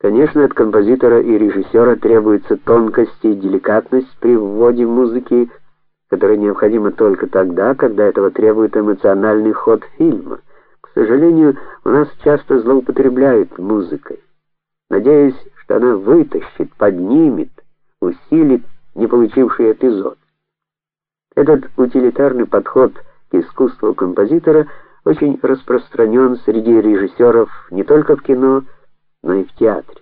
Конечно, от композитора и режиссера требуется тонкость и деликатность при вводе музыки, которая необходима только тогда, когда этого требует эмоциональный ход фильма. К сожалению, у нас часто злоупотребляют музыкой, надеясь, что она вытащит, поднимет, усилит не получивший эпизод. Этот утилитарный подход к искусству композитора очень распространен среди режиссеров не только в кино, но и в театре.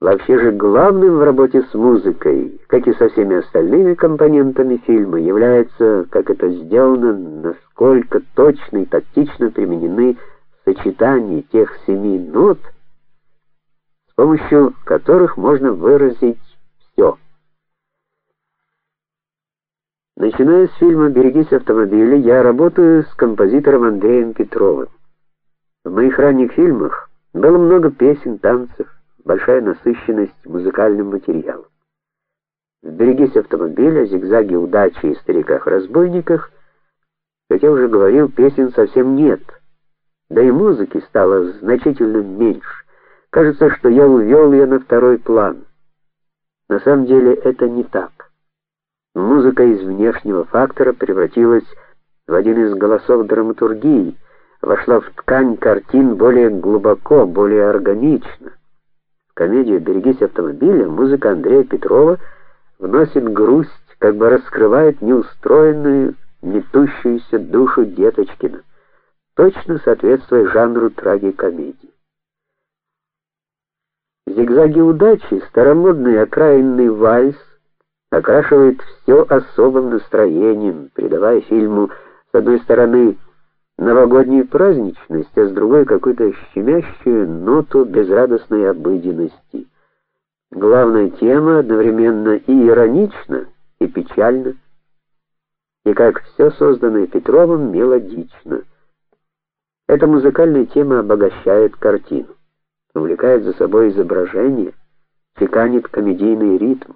Вообще же главным в работе с музыкой, как и со всеми остальными компонентами фильма, является, как это сделано, насколько точно и тактично применены сочетания тех семи нот, с помощью которых можно выразить все. Начиная с фильма Берегись автомобиля, я работаю с композитором Андреем Петровым. В моих ранних фильмах было много песен, танцев, большая насыщенность музыкальным материалом. Берегись автомобиля, зигзаги удачи и стариках-разбойниках, как я уже говорил, песен совсем нет. Да и музыки стало значительно меньше. Кажется, что я увел ее на второй план. На самом деле это не так. Музыка из внешнего фактора превратилась в один из голосов драматургии вошла в ткань картин более глубоко, более органично. В комедию Берегись автомобиля музыка Андрея Петрова вносит грусть, как бы раскрывает неустроенную, метущуюся душу Деточкина, точно соответствуя жанру трагикомедии. Зигзаги удачи, старомодный окраинный вальс окрашивает все особым настроением, придавая фильму с одной стороны новогоднюю праздничность, а с другой какую-то щемящую ноту безрадостной обыденности. Главная тема одновременно и иронична, и печальна, и как все созданное Петровым мелодично. Эта музыкальная тема обогащает картину, увлекает за собой изображение, чеканит комедийный ритм.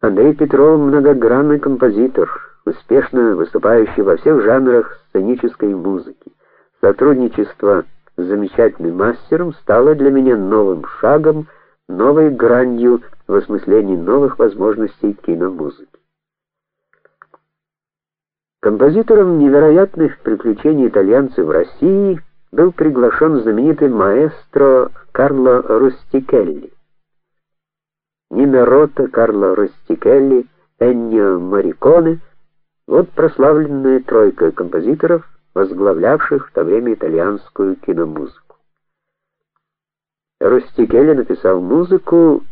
Андрей Петров многогранный композитор успешно выступающий во всех жанрах сценической музыки. Сотрудничество с замечательным мастером стало для меня новым шагом, новой гранью в осмыслении новых возможностей киномузыки. Композитором невероятных приключений итальянцев в России был приглашен знаменитый маэстро Карло Рустикелли. Нино Рота, Карло Рустикелли, Эннио Морриконе вот прославленная тройка композиторов, возглавлявших в то время итальянскую киномузыку. Ростикелли написал музыку,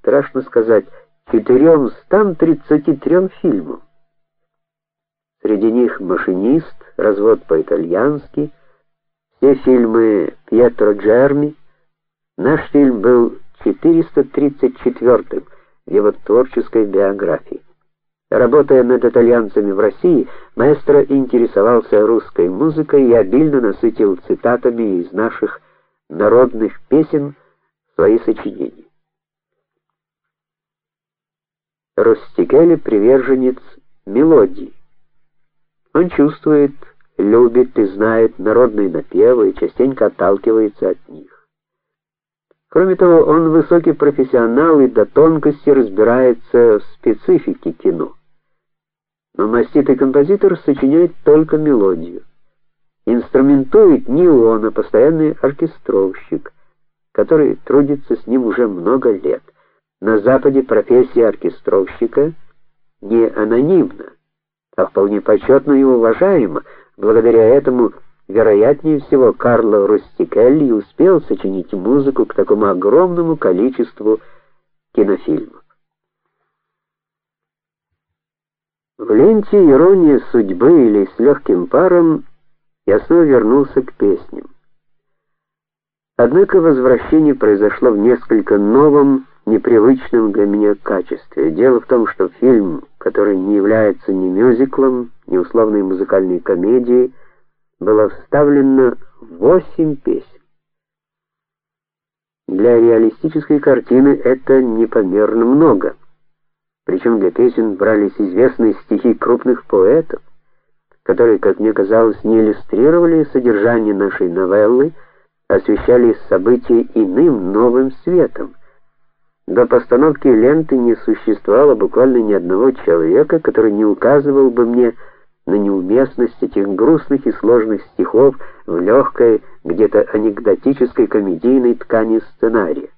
страшно сказать, 433 фильмам. Среди них Машинист, Развод по-итальянски, все фильмы Пьетро Джерми. Наш фильм был 434-м в его творческой биографии. Работая над итальянцами в России, маэстро интересовался русской музыкой и обильно насытил цитатами из наших народных песен свои сочинения. Ростикелли приверженец мелодии. Он чувствует, любит и знает народные напевы и частенько отталкивается от них. Кроме того, он высокий профессионал и до тонкости разбирается в специфике кино. Но маститый композитор сочиняет только мелодию. Инструментует не он, а постоянный оркестровщик, который трудится с ним уже много лет. На западе профессия оркестровщика не анонимна, а вполне почетна и уважаема. Благодаря этому, вероятнее всего, Карло Рустикелли успел сочинить музыку к такому огромному количеству кинофильмов. В ленте «Ирония судьбы» или «С легким паром» я снова вернулся к песням. Однако возвращение произошло в несколько новом, непривычном для меня качестве. Дело в том, что фильм, который не является ни мюзиклом, ни условной музыкальной комедией, было вставлено восемь песен. Для реалистической картины это непомерно много. Причем для песен брались известные стихи крупных поэтов. которые, как мне казалось, не иллюстрировали содержание нашей новеллы, освещали события иным, новым светом. До постановки ленты не существовало буквально ни одного человека, который не указывал бы мне на неуместность этих грустных и сложных стихов в легкой, где-то анекдотической комедийной ткани сценария.